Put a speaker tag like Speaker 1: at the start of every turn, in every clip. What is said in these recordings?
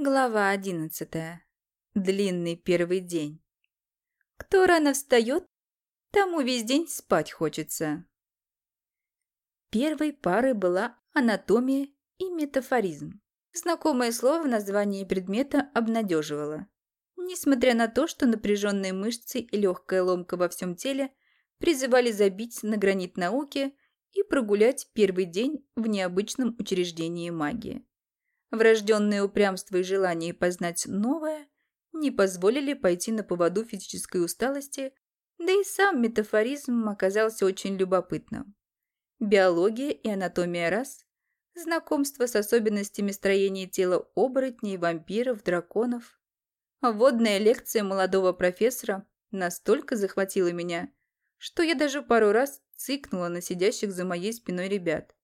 Speaker 1: Глава одиннадцатая. Длинный первый день. Кто рано встает, тому весь день спать хочется. Первой парой была анатомия и метафоризм. Знакомое слово в названии предмета обнадеживало. Несмотря на то, что напряженные мышцы и легкая ломка во всем теле призывали забить на гранит науки и прогулять первый день в необычном учреждении магии. Врожденное упрямство и желание познать новое не позволили пойти на поводу физической усталости, да и сам метафоризм оказался очень любопытным. Биология и анатомия рас, знакомство с особенностями строения тела оборотней, вампиров, драконов. Водная лекция молодого профессора настолько захватила меня, что я даже пару раз цикнула на сидящих за моей спиной ребят.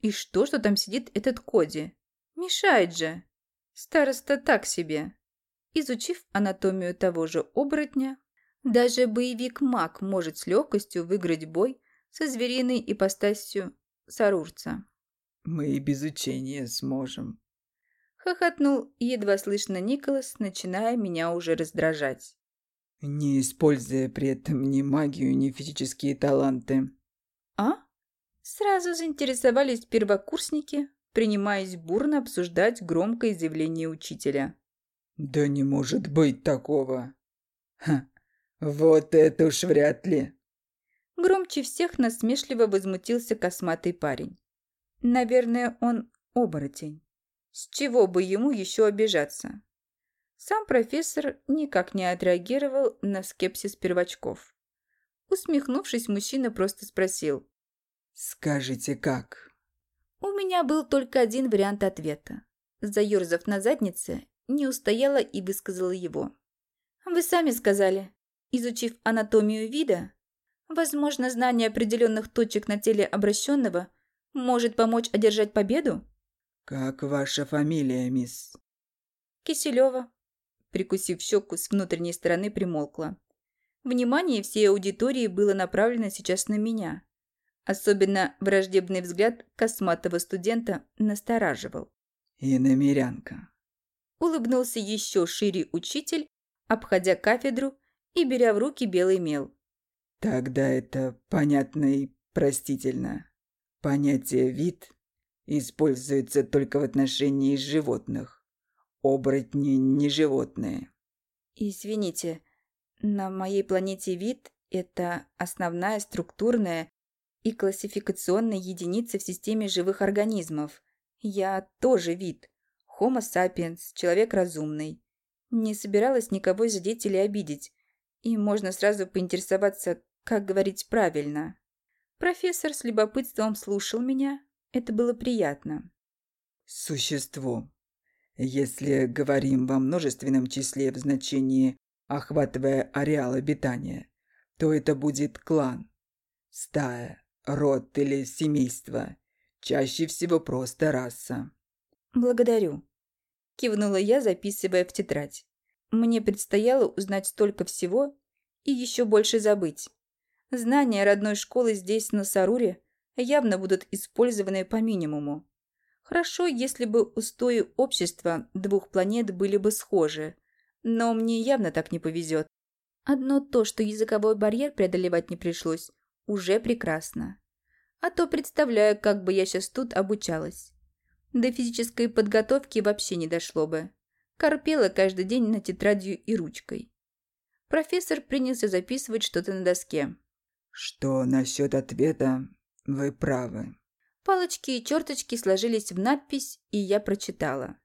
Speaker 1: И что, что там сидит этот Коди? Мешает же. Староста так себе. Изучив анатомию того же оборотня, даже боевик-маг может с легкостью выиграть бой со звериной ипостасью сарурца.
Speaker 2: «Мы и без учения сможем», —
Speaker 1: хохотнул едва слышно Николас, начиная меня уже раздражать.
Speaker 2: «Не используя при этом ни магию, ни физические таланты».
Speaker 1: «А?» Сразу заинтересовались первокурсники, принимаясь бурно обсуждать громкое заявление учителя.
Speaker 2: «Да не может быть такого!» «Ха, вот это уж вряд ли!»
Speaker 1: Громче всех насмешливо возмутился косматый парень. Наверное, он оборотень. С чего бы ему еще обижаться? Сам профессор никак не отреагировал на скепсис первочков. Усмехнувшись, мужчина просто спросил.
Speaker 2: «Скажите, как?»
Speaker 1: У меня был только один вариант ответа. Заерзав на заднице, не устояла и высказала его. «Вы сами сказали, изучив анатомию вида, возможно, знание определенных точек на теле обращенного может помочь одержать победу?»
Speaker 2: «Как ваша фамилия, мисс?»
Speaker 1: «Киселева», прикусив щеку с внутренней стороны, примолкла. Внимание всей аудитории было направлено сейчас на меня. Особенно враждебный взгляд косматого студента настораживал.
Speaker 2: «Иномерянка», —
Speaker 1: улыбнулся еще шире учитель, обходя кафедру и беря в руки белый мел.
Speaker 2: «Тогда это понятно и простительно. Понятие «вид» используется только в отношении животных. Оборотни не животные».
Speaker 1: «Извините, на моей планете вид — это основная структурная и классификационной единицы в системе живых организмов. Я тоже вид. Homo sapiens, человек разумный. Не собиралась никого задеть или обидеть. И можно сразу поинтересоваться, как говорить правильно. Профессор с любопытством слушал меня. Это было приятно.
Speaker 2: Существо. Если говорим во множественном числе в значении охватывая ареал обитания, то это будет клан, стая, Род или семейство. Чаще всего просто раса.
Speaker 1: «Благодарю», – кивнула я, записывая в тетрадь. Мне предстояло узнать столько всего и еще больше забыть. Знания родной школы здесь, на Саруре, явно будут использованы по минимуму. Хорошо, если бы устои общества двух планет были бы схожи, но мне явно так не повезет. Одно то, что языковой барьер преодолевать не пришлось, уже прекрасно. А то представляю, как бы я сейчас тут обучалась. До физической подготовки вообще не дошло бы. Корпела каждый день на тетрадью и ручкой. Профессор принялся записывать что-то на доске.
Speaker 2: «Что насчет ответа? Вы правы».
Speaker 1: Палочки и черточки сложились в надпись, и я прочитала.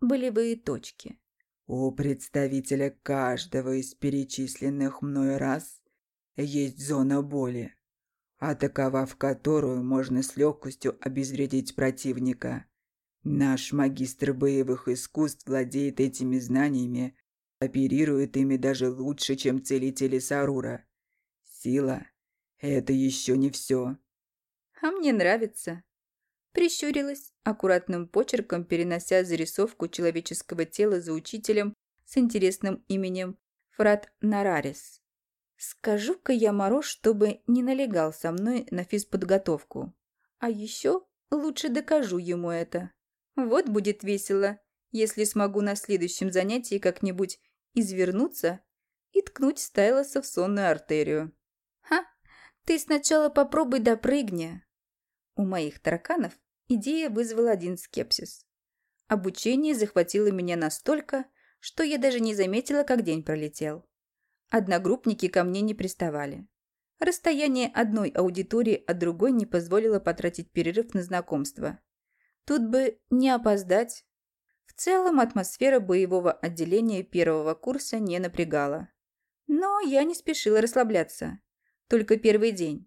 Speaker 1: Болевые точки.
Speaker 2: У представителя каждого из перечисленных мной раз есть зона боли, атаковав которую можно с легкостью обезвредить противника. Наш магистр боевых искусств владеет этими знаниями, оперирует ими даже лучше, чем целители Сарура. Сила – это еще не все.
Speaker 1: А мне нравится. Прищурилась, аккуратным почерком перенося зарисовку человеческого тела за учителем с интересным именем Фрат Нарарис. Скажу-ка я Моро, чтобы не налегал со мной на физподготовку. А еще лучше докажу ему это. Вот будет весело. Если смогу на следующем занятии как-нибудь извернуться и ткнуть Стайлоса в сонную артерию. Ха, ты сначала попробуй допрыгни. У моих тараканов идея вызвала один скепсис. Обучение захватило меня настолько, что я даже не заметила, как день пролетел. Одногруппники ко мне не приставали. Расстояние одной аудитории от другой не позволило потратить перерыв на знакомство. Тут бы не опоздать. В целом атмосфера боевого отделения первого курса не напрягала. Но я не спешила расслабляться. Только первый день.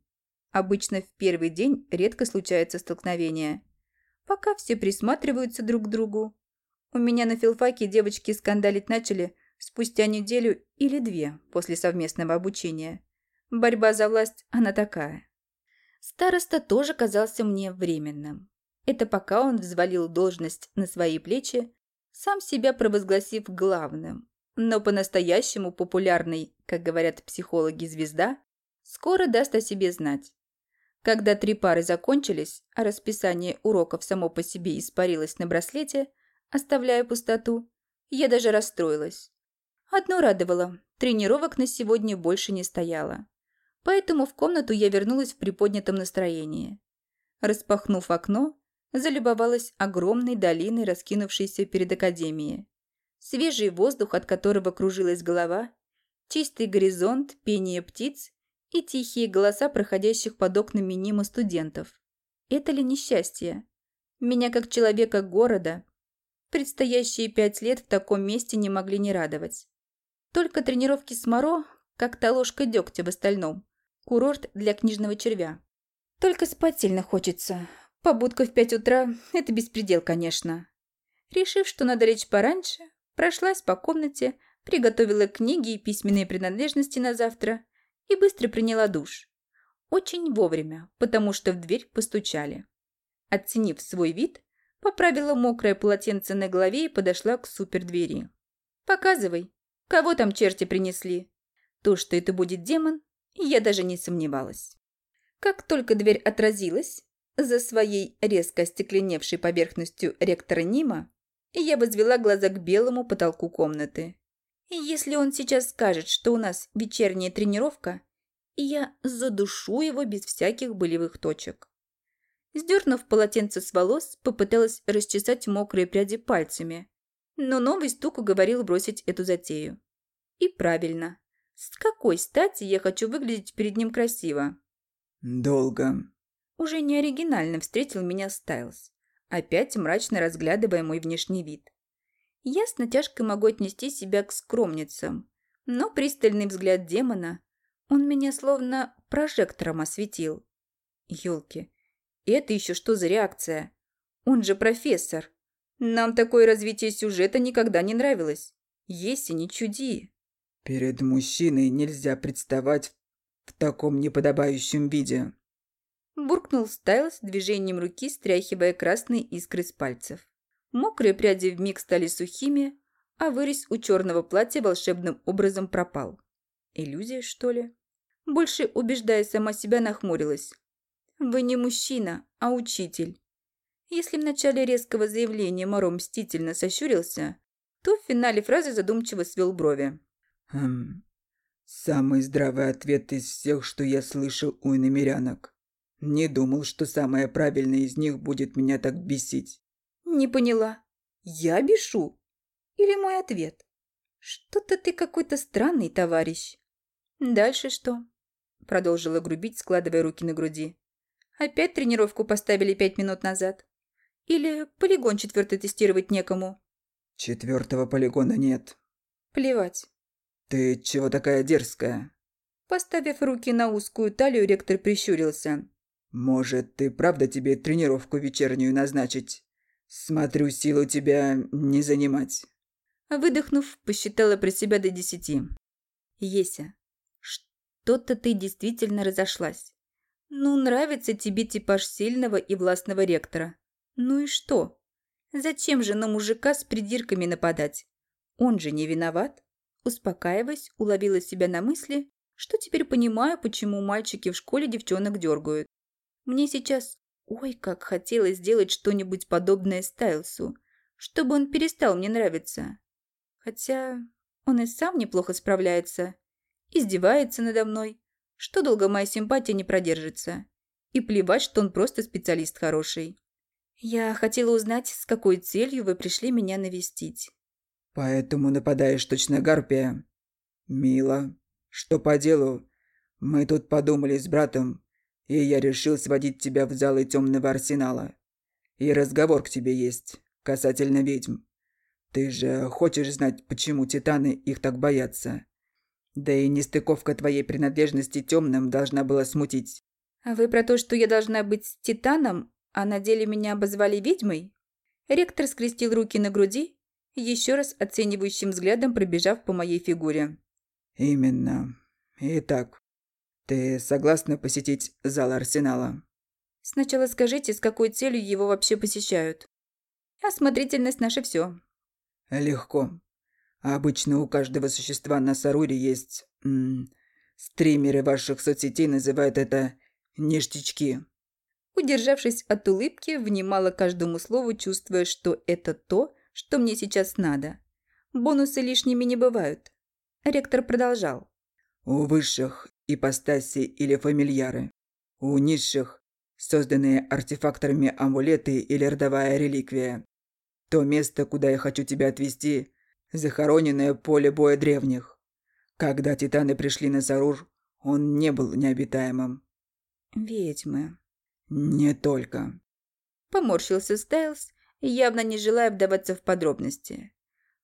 Speaker 1: Обычно в первый день редко случается столкновение. Пока все присматриваются друг к другу. У меня на филфаке девочки скандалить начали спустя неделю или две после совместного обучения. Борьба за власть, она такая. Староста тоже казался мне временным. Это пока он взвалил должность на свои плечи, сам себя провозгласив главным. Но по-настоящему популярный, как говорят психологи, звезда, скоро даст о себе знать. Когда три пары закончились, а расписание уроков само по себе испарилось на браслете, оставляя пустоту, я даже расстроилась. Одно радовало – тренировок на сегодня больше не стояло. Поэтому в комнату я вернулась в приподнятом настроении. Распахнув окно, залюбовалась огромной долиной, раскинувшейся перед академией. Свежий воздух, от которого кружилась голова, чистый горизонт, пение птиц и тихие голоса проходящих под окнами мимо студентов. Это ли несчастье? Меня, как человека города, предстоящие пять лет в таком месте не могли не радовать. Только тренировки с Моро, как-то ложка дегтя в остальном. Курорт для книжного червя. Только спать сильно хочется. Побудка в пять утра – это беспредел, конечно. Решив, что надо лечь пораньше, прошлась по комнате, приготовила книги и письменные принадлежности на завтра и быстро приняла душ. Очень вовремя, потому что в дверь постучали. Оценив свой вид, поправила мокрое полотенце на голове и подошла к супердвери. «Показывай, кого там черти принесли?» То, что это будет демон, я даже не сомневалась. Как только дверь отразилась, за своей резко остекленевшей поверхностью ректора Нима, я возвела глаза к белому потолку комнаты. Если он сейчас скажет, что у нас вечерняя тренировка, я задушу его без всяких болевых точек. Сдернув полотенце с волос, попыталась расчесать мокрые пряди пальцами, но новый стук уговорил бросить эту затею. И правильно. С какой стати я хочу выглядеть перед ним красиво?
Speaker 2: Долго.
Speaker 1: Уже не оригинально встретил меня Стайлз, опять мрачно разглядывая мой внешний вид. Я с натяжкой могу отнести себя к скромницам, но пристальный взгляд демона, он меня словно прожектором осветил. Ёлки, это еще что за реакция? Он же профессор. Нам такое развитие сюжета никогда не нравилось. Если не чуди.
Speaker 2: Перед мужчиной нельзя представать в таком неподобающем виде.
Speaker 1: Буркнул Стайлс движением руки, стряхивая красные искры с пальцев. Мокрые пряди вмиг стали сухими, а вырез у черного платья волшебным образом пропал. Иллюзия, что ли? Больше убеждая сама себя, нахмурилась. «Вы не мужчина, а учитель». Если в начале резкого заявления Моро мстительно сощурился, то в финале фразы задумчиво свел брови.
Speaker 2: Хм. Самый здравый ответ из всех, что я слышал у иномерянок. Не думал, что самое правильное из них будет меня так бесить.
Speaker 1: Не поняла. Я бешу? Или мой ответ? Что-то ты какой-то странный, товарищ. Дальше что? Продолжила грубить, складывая руки на груди. Опять тренировку поставили пять минут назад? Или полигон четвертый тестировать некому?
Speaker 2: Четвертого полигона нет.
Speaker 1: Плевать.
Speaker 2: «Ты чего такая дерзкая?»
Speaker 1: Поставив руки на узкую талию, ректор прищурился.
Speaker 2: «Может, ты правда тебе тренировку вечернюю назначить? Смотрю, силу тебя не занимать».
Speaker 1: Выдохнув, посчитала про себя до десяти. «Еся, что-то ты действительно разошлась. Ну, нравится тебе типаж сильного и властного ректора. Ну и что? Зачем же на мужика с придирками нападать? Он же не виноват. Успокаиваясь, уловила себя на мысли, что теперь понимаю, почему мальчики в школе девчонок дергают. Мне сейчас, ой, как хотелось сделать что-нибудь подобное Стайлсу, чтобы он перестал мне нравиться. Хотя он и сам неплохо справляется. Издевается надо мной, что долго моя симпатия не продержится. И плевать, что он просто специалист хороший. Я хотела узнать, с какой целью вы пришли меня навестить.
Speaker 2: Поэтому нападаешь точно гарпия. Мило. Что по делу? Мы тут подумали с братом, и я решил сводить тебя в залы темного арсенала. И разговор к тебе есть, касательно ведьм. Ты же хочешь знать, почему титаны их так боятся. Да и нестыковка твоей принадлежности темным должна была смутить.
Speaker 1: А вы про то, что я должна быть титаном, а на деле меня обозвали ведьмой? Ректор скрестил руки на груди, еще раз оценивающим взглядом пробежав по моей фигуре.
Speaker 2: Именно. Итак, ты согласна посетить зал Арсенала?
Speaker 1: Сначала скажите, с какой целью его вообще посещают. Осмотрительность наше все.
Speaker 2: Легко. Обычно у каждого существа на Саруре есть... М стримеры ваших соцсетей называют это «ништячки».
Speaker 1: Удержавшись от улыбки, внимала каждому слову, чувствуя, что это то, что мне сейчас надо. Бонусы лишними не бывают. Ректор продолжал.
Speaker 2: У высших – ипостаси или фамильяры. У низших – созданные артефакторами амулеты или родовая реликвия. То место, куда я хочу тебя отвезти – захороненное поле боя древних. Когда титаны пришли на Сарур, он не был необитаемым.
Speaker 1: «Ведьмы».
Speaker 2: «Не только».
Speaker 1: Поморщился Стайлз, явно не желая вдаваться в подробности.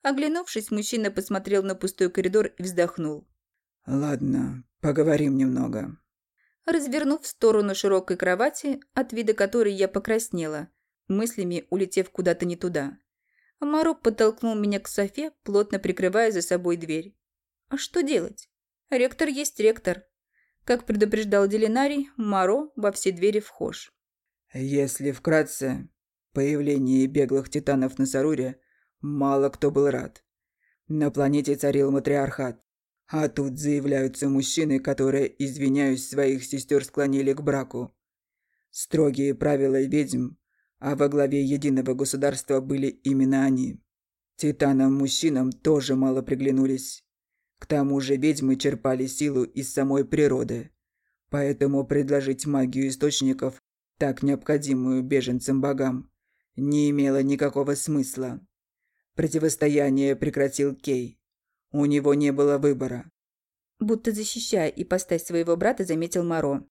Speaker 1: Оглянувшись, мужчина посмотрел на пустой коридор и вздохнул.
Speaker 2: «Ладно, поговорим немного».
Speaker 1: Развернув в сторону широкой кровати, от вида которой я покраснела, мыслями улетев куда-то не туда. Маро подтолкнул меня к Софе, плотно прикрывая за собой дверь. А что делать? Ректор есть ректор. Как предупреждал Делинарий, Маро во все двери вхож.
Speaker 2: Если вкратце, появление беглых титанов на Саруре мало кто был рад. На планете царил матриархат. А тут заявляются мужчины, которые, извиняюсь, своих сестер склонили к браку. Строгие правила ведьм а во главе единого государства были именно они. Титанам-мужчинам тоже мало приглянулись. К тому же ведьмы черпали силу из самой природы. Поэтому предложить магию источников, так необходимую беженцам-богам, не имело никакого смысла. Противостояние прекратил Кей. У него не было выбора.
Speaker 1: Будто защищая ипостась своего брата, заметил Моро.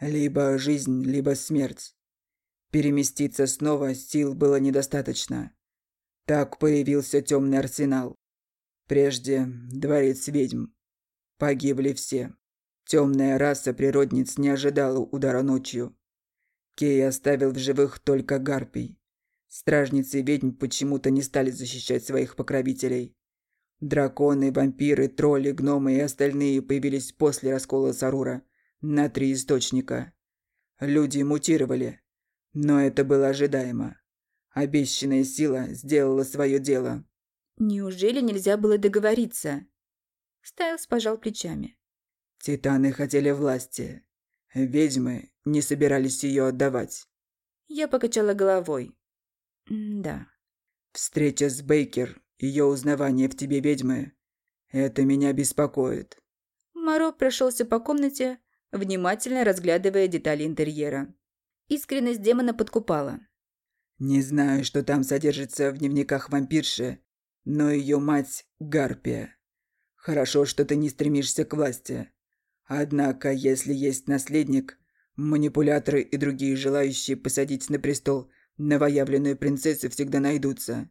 Speaker 2: Либо жизнь, либо смерть. Переместиться снова сил было недостаточно. Так появился темный арсенал. Прежде дворец ведьм. Погибли все. Темная раса природниц не ожидала удара ночью. Кей оставил в живых только гарпий. Стражницы ведьм почему-то не стали защищать своих покровителей. Драконы, вампиры, тролли, гномы и остальные появились после раскола Сарура на три источника. Люди мутировали, но это было ожидаемо. Обещанная сила сделала свое дело.
Speaker 1: Неужели нельзя было договориться? Стайлс пожал плечами.
Speaker 2: Титаны хотели власти. Ведьмы не собирались ее отдавать.
Speaker 1: Я покачала головой. да.
Speaker 2: Встреча с Бейкер, ее узнавание в тебе ведьмы, это меня беспокоит.
Speaker 1: Маро прошелся по комнате, внимательно разглядывая детали интерьера. Искренность демона подкупала.
Speaker 2: «Не знаю, что там содержится в дневниках вампирши, но ее мать – Гарпия. Хорошо, что ты не стремишься к власти. Однако, если есть наследник, манипуляторы и другие желающие посадить на престол новоявленную принцессу всегда найдутся.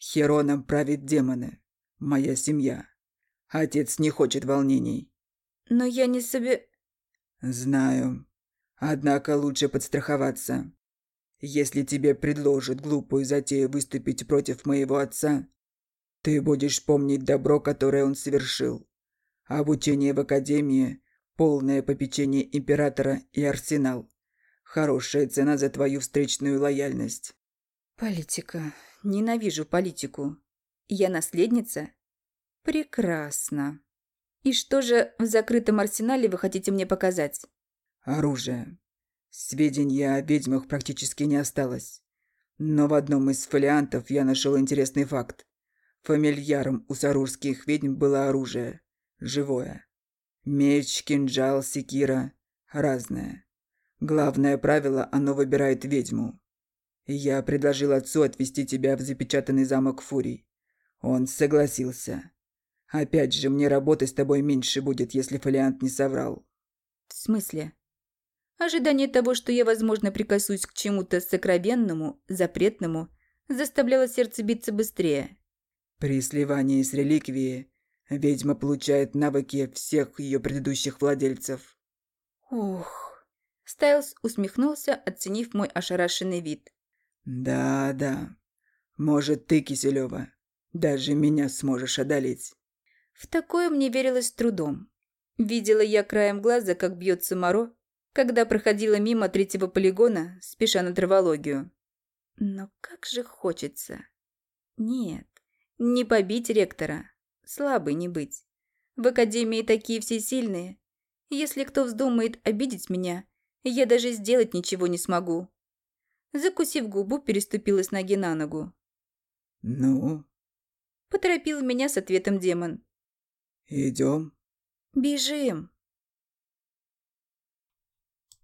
Speaker 2: Хероном правит демоны. Моя семья. Отец не хочет волнений.
Speaker 1: Но я не себе...
Speaker 2: Знаю. Однако лучше подстраховаться. Если тебе предложат глупую затею выступить против моего отца, ты будешь помнить добро, которое он совершил. Обучение в академии, полное попечение императора и арсенал. Хорошая цена за твою встречную лояльность.
Speaker 1: Политика. Ненавижу политику. Я наследница? Прекрасно. И что же в закрытом арсенале вы хотите мне показать?
Speaker 2: Оружие. Сведений о ведьмах практически не осталось. Но в одном из фолиантов я нашел интересный факт. Фамильяром у сарурских ведьм было оружие. Живое. Меч, кинжал, секира. Разное. Главное правило – оно выбирает ведьму. Я предложил отцу отвезти тебя в запечатанный замок Фурий. Он согласился. Опять же, мне работы с тобой меньше будет, если фолиант не соврал.
Speaker 1: В смысле? Ожидание того, что я, возможно, прикоснусь к чему-то сокровенному, запретному, заставляло сердце биться быстрее.
Speaker 2: При сливании с реликвией ведьма получает навыки всех ее предыдущих владельцев.
Speaker 1: Ух. Стайлз усмехнулся, оценив мой ошарашенный вид.
Speaker 2: Да-да. Может, ты, Киселева, даже меня сможешь одолеть.
Speaker 1: В такое мне верилось с трудом. Видела я краем глаза, как бьется Моро, когда проходила мимо третьего полигона, спеша на травологию. Но как же хочется. Нет, не побить ректора. Слабый не быть. В академии такие все сильные. Если кто вздумает обидеть меня, я даже сделать ничего не смогу. Закусив губу, переступила с ноги на ногу.
Speaker 2: «Ну?»
Speaker 1: Поторопил меня с ответом демон.
Speaker 2: «Идем?»
Speaker 1: «Бежим!»